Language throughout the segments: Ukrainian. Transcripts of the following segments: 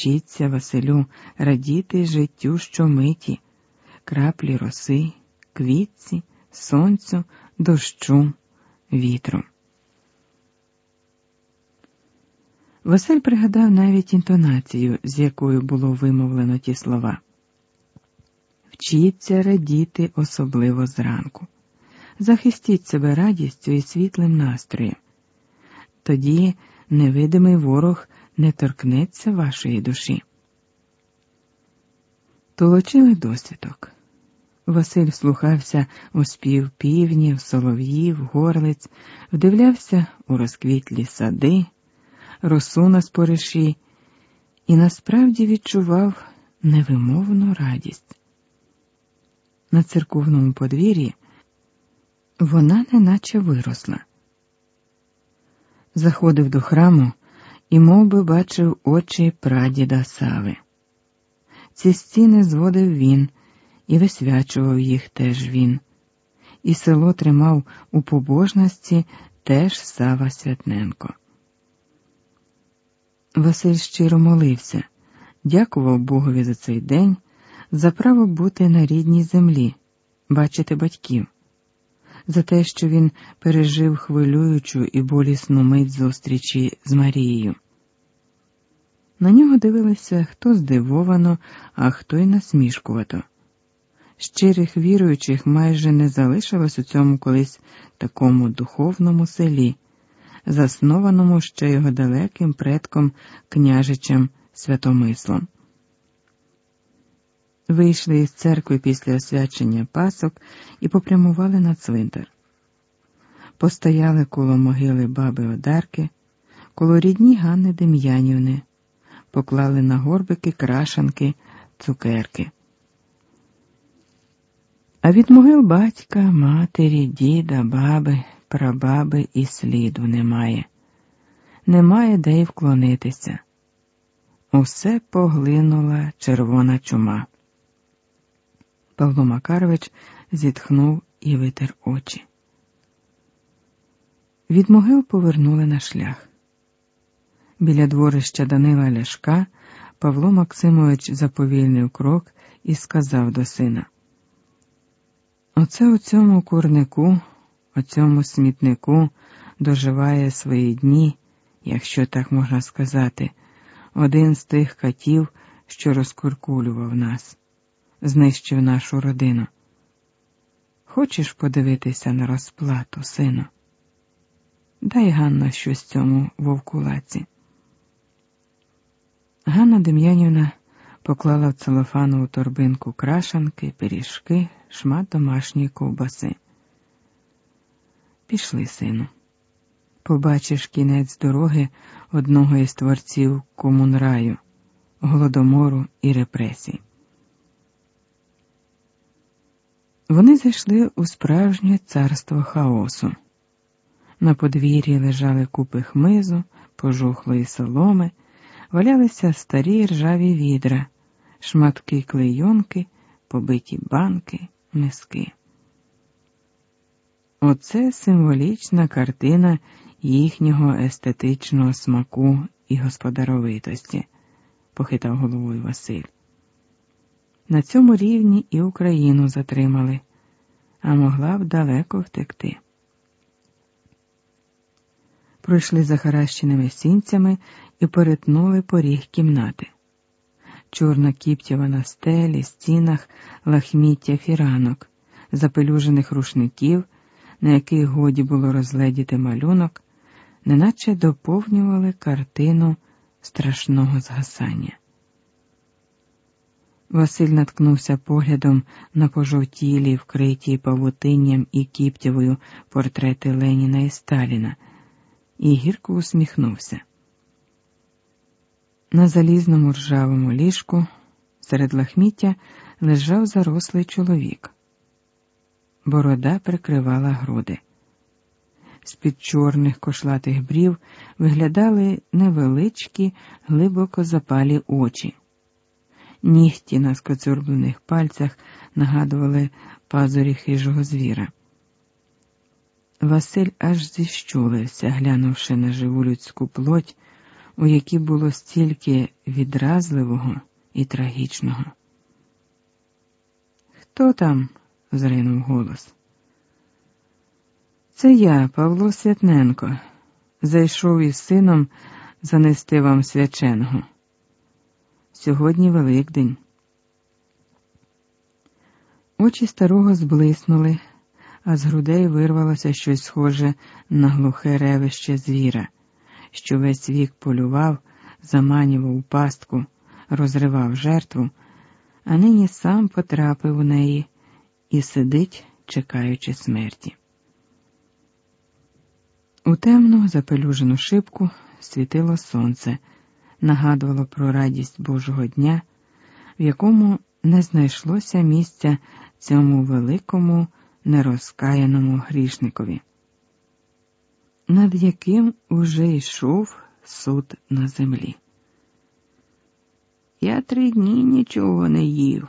Вчіться, Василю, радіти життю щомиті, краплі роси, квітці, сонцю, дощу, вітру. Василь пригадав навіть інтонацію, з якою було вимовлено ті слова. Вчіться радіти особливо зранку. Захистіть себе радістю і світлим настроєм. Тоді невидимий ворог не торкнеться вашої душі. Толочили досвідок. Василь слухався у спів півнів, солов'їв, горлиць, вдивлявся у розквітлі сади, росу на спориші і насправді відчував невимовну радість. На церковному подвір'ї вона неначе виросла. Заходив до храму і мов би, бачив очі прадіда Сави. Ці стіни зводив він і висвячував їх теж він, і село тримав у побожності теж Сава Святненко. Василь щиро молився, дякував Богові за цей день, за право бути на рідній землі, бачити батьків, за те, що він пережив хвилюючу і болісну мить зустрічі з Марією. На нього дивилися хто здивовано, а хто й насмішкувато. Щирих віруючих майже не залишилось у цьому колись такому духовному селі, заснованому ще його далеким предком княжичем Святомислом. Вийшли із церкви після освячення пасок і попрямували на цвинтар. Постояли коло могили баби Одарки, коло рідні Ганни Дем'янівни, поклали на горбики крашанки, цукерки. А від могил батька, матері, діда, баби, прабаби і сліду немає. Немає де й вклонитися. Усе поглинула червона чума. Павло Макарович зітхнув і витер очі. Від могил повернули на шлях. Біля дворища Данила Ляшка Павло Максимович заповільнив крок і сказав до сина. Оце у цьому курнику, у цьому смітнику доживає свої дні, якщо так можна сказати, один з тих катів, що розкуркулював нас, знищив нашу родину. Хочеш подивитися на розплату, сину? Дай Ганна щось цьому вовкулаці. Ганна Дем'янівна поклала в целофанову торбинку крашанки, пиріжки, шмат домашньої ковбаси. Пішли, сину. Побачиш кінець дороги одного із творців комунраю, голодомору і репресій. Вони зайшли у справжнє царство хаосу. На подвір'ї лежали купи хмизу, пожухлої соломи, валялися старі ржаві відра, шматки клейонки, побиті банки, миски. Оце символічна картина їхнього естетичного смаку і господаровитості, похитав головою Василь. На цьому рівні і Україну затримали, а могла б далеко втекти. Пройшли захаращеними сінцями і перетнули поріг кімнати. Чорна кіптєва на стелі, стінах, лахміття фіранок, запелюжених рушників, на яких годі було розгледіти малюнок, неначе доповнювали картину страшного згасання. Василь наткнувся поглядом на пожовтілі, вкриті павутинням і кіптєвою портрети Леніна і Сталіна, і гірко усміхнувся. На залізному ржавому ліжку серед лахміття лежав зарослий чоловік. Борода прикривала груди. З-під чорних кошлатих брів виглядали невеличкі, глибоко запалі очі. Нігті на скоцюрблених пальцях нагадували пазурі хижого звіра. Василь аж зіщулився, глянувши на живу людську плоть у якій було стільки відразливого і трагічного. Хто там? зринув голос. Це я, Павло Святненко, зайшов із сином занести вам свяченого. Сьогодні Великдень. Очі старого зблиснули, а з грудей вирвалося щось схоже на глухе ревище звіра, що весь вік полював, заманював пастку, розривав жертву, а нині сам потрапив у неї і сидить, чекаючи смерті. У темну запелюжену шибку світило сонце, нагадувало про радість Божого дня, в якому не знайшлося місця цьому великому нерозкаяному грішникові, над яким уже йшов суд на землі. Я три дні нічого не їв.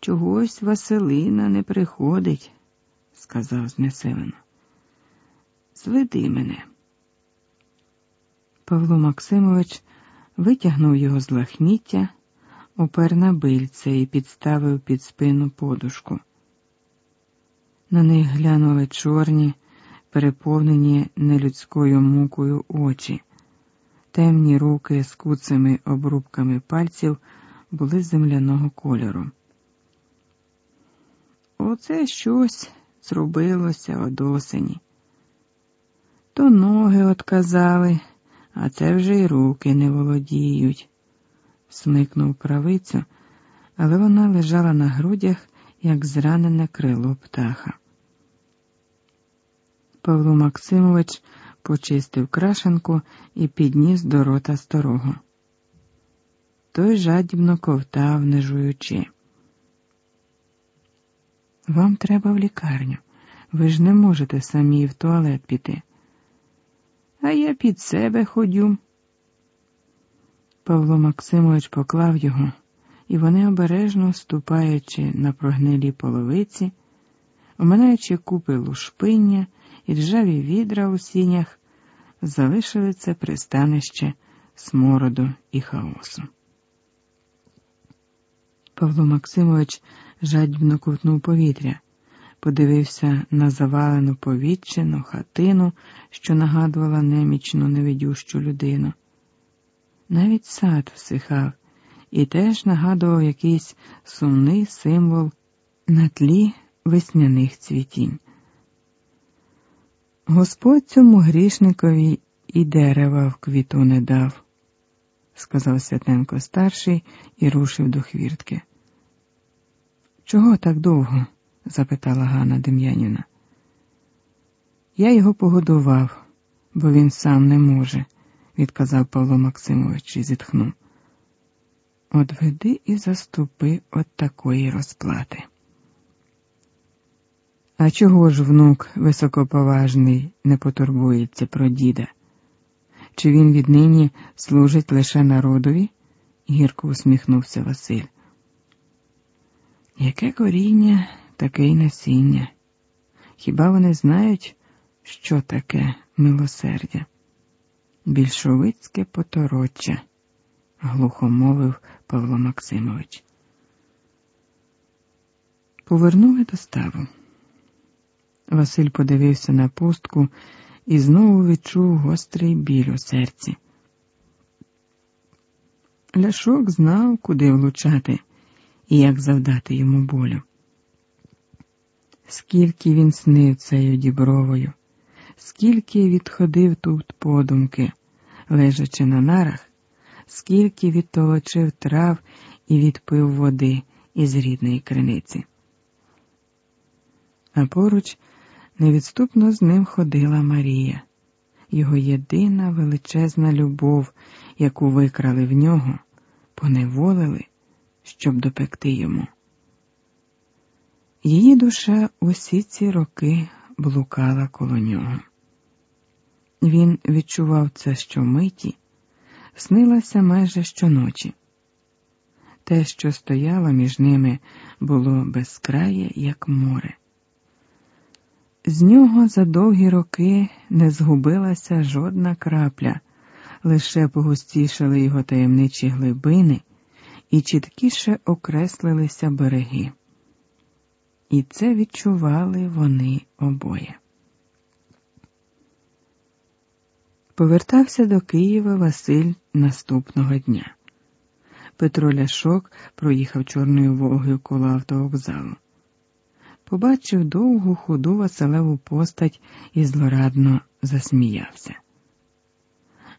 Чогось Василина не приходить, сказав знесилено. Зведи мене. Павло Максимович витягнув його з лахміття, опер на бильце і підставив під спину подушку. На них глянули чорні, переповнені нелюдською мукою очі, темні руки з куцими обрубками пальців були земляного кольору. Оце щось зробилося од осені. То ноги отказали, а це вже й руки не володіють, смикнув правицю, але вона лежала на грудях, як зранене крило птаха. Павло Максимович почистив крашенку і підніс до рота старого. Той жадібно ковтав, не жуючи. Вам треба в лікарню. Ви ж не можете самі в туалет піти. А я під себе ходю. Павло Максимович поклав його, і вони обережно, ступаючи на прогнилі половиці, оминаючи купи лушпиння і ржаві відра у сінях, залишили це пристанище смороду і хаосу. Павло Максимович жадібно ковтнув повітря, подивився на завалену повітчену хатину, що нагадувала немічну невидющу людину. Навіть сад всихав і теж нагадував якийсь сумний символ на тлі весняних цвітінь. Господь цьому грішникові і дерева в квіту не дав, сказав Святенко старший і рушив до хвіртки. Чого так довго? запитала Ганна Дем'янівна. Я його погодував, бо він сам не може, відказав Павло Максимович і зітхнув. От веди і заступи от такої розплати. А чого ж внук високоповажний не потурбується про діда? Чи він віднині служить лише народові? гірко усміхнувся Василь. Яке коріння, таке й насіння. Хіба вони знають, що таке милосердя? Більшовицьке потороччя, глухо мовив Павло Максимович. Повернули до ставу. Василь подивився на пустку і знову відчув гострий біль у серці. Ляшок знав, куди влучати і як завдати йому болю. Скільки він снив цією дібровою, скільки відходив тут подумки, лежачи на нарах, скільки відтолочив трав і відпив води із рідної криниці. А поруч невідступно з ним ходила Марія, його єдина величезна любов, яку викрали в нього, поневолили щоб допекти йому. Її душа усі ці роки блукала коло нього. Він відчував це щомиті, снилася майже щоночі. Те, що стояло між ними, було безкрає, як море. З нього за довгі роки не згубилася жодна крапля, лише погустішали його таємничі глибини і чіткіше окреслилися береги. І це відчували вони обоє. Повертався до Києва Василь наступного дня. Петро Ляшок проїхав Чорною Волгою коло автовокзалу. Побачив довгу худу Василеву постать і злорадно засміявся.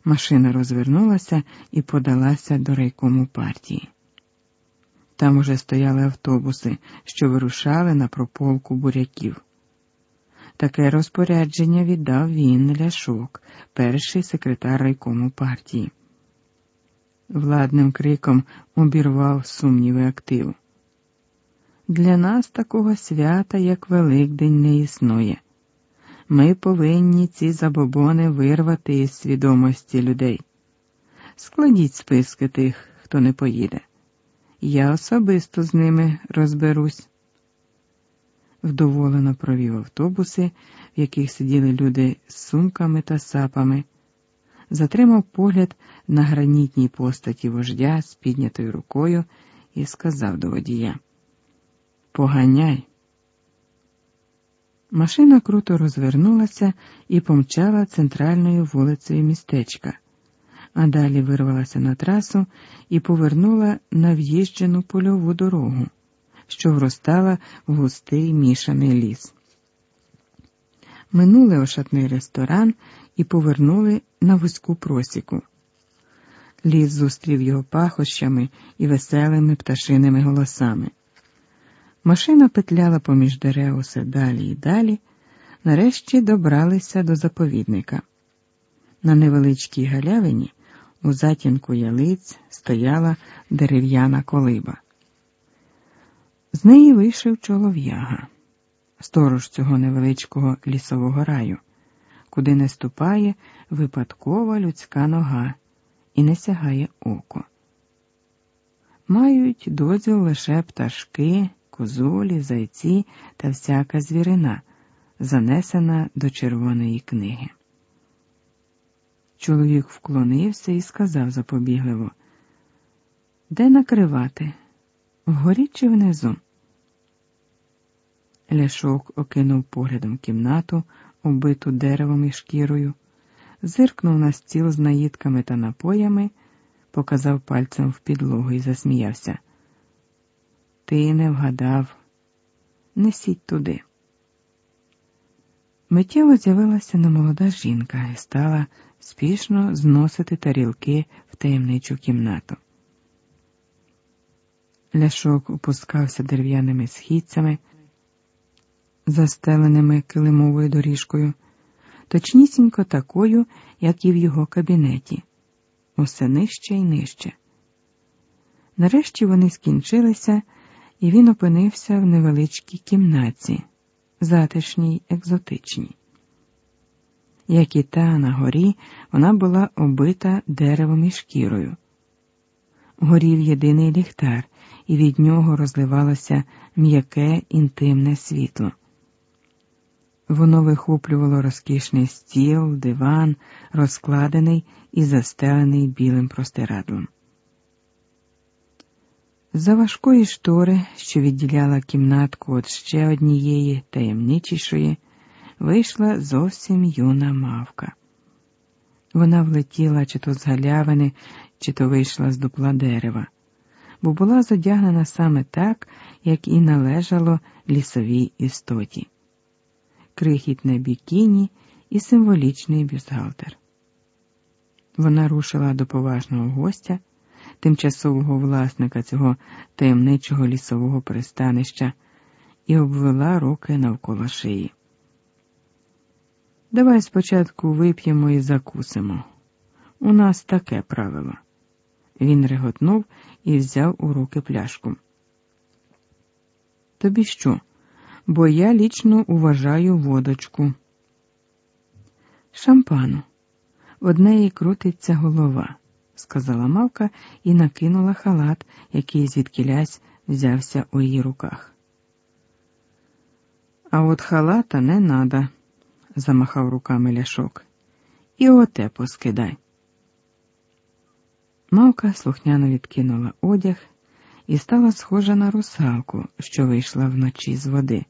Машина розвернулася і подалася до райкому партії. Там уже стояли автобуси, що вирушали на прополку буряків. Таке розпорядження віддав він Ляшок, перший секретар райкому партії. Владним криком обірвав сумніви активу. Для нас такого свята, як Великдень, не існує. Ми повинні ці забобони вирвати із свідомості людей. Складіть списки тих, хто не поїде. Я особисто з ними розберусь. Вдоволено провів автобуси, в яких сиділи люди з сумками та сапами, затримав погляд на гранітній постаті вождя з піднятою рукою і сказав до водія: Поганяй. Машина круто розвернулася і помчала центральною вулицею містечка, а далі вирвалася на трасу і повернула на в'їжджену польову дорогу, що вростала в густий мішаний ліс. Минули ошатний ресторан і повернули на вузьку просіку. Ліс зустрів його пахощами і веселими пташиними голосами. Машина петляла поміж дерев усе далі і далі, нарешті добралися до заповідника. На невеличкій галявині у затінку ялиць стояла дерев'яна колиба. З неї вийшов чолов'яга, сторож цього невеличкого лісового раю, куди не ступає випадкова людська нога і не сягає око. Мають дозвіл лише пташки козулі, зайці та всяка звірина, занесена до червоної книги. Чоловік вклонився і сказав запобігливо, де накривати? Вгорі чи внизу? Ляшок окинув поглядом кімнату, оббиту деревом і шкірою, зиркнув на стіл з наїдками та напоями, показав пальцем в підлогу і засміявся. Ти не вгадав, несіть туди. Миттєво з'явилася немолода жінка і стала спішно зносити тарілки в таємничу кімнату. Ляшок опускався дерев'яними східцями, застеленими килимовою доріжкою, точнісінько такою, як і в його кабінеті, усе нижче і нижче. Нарешті вони скінчилися і він опинився в невеличкій кімнаті, затишній, екзотичній. Як і та на горі, вона була обита деревом і шкірою. Горів єдиний ліхтар, і від нього розливалося м'яке інтимне світло. Воно вихоплювало розкішний стіл, диван, розкладений і застелений білим простирадлом. За важкої штори, що відділяла кімнатку від ще однієї таємничішої, вийшла зовсім юна мавка. Вона влетіла чи то з галявини, чи то вийшла з дупла дерева, бо була задягнена саме так, як і належало лісовій істоті, крихітне бікіні і символічний бюстгальтер. Вона рушила до поважного гостя тимчасового власника цього таємничого лісового пристанища і обвела руки навколо шиї. Давай спочатку вип'ємо і закусимо. У нас таке правило. Він реготнув і взяв у руки пляшку. Тобі що? Бо я лічно уважаю водочку. Шампану. В неї крутиться голова сказала мавка і накинула халат, який звідкілясь взявся у її руках. А от халата не надо, замахав руками ляшок. І оте поскидай. Мавка слухняно відкинула одяг і стала схожа на русалку, що вийшла вночі з води.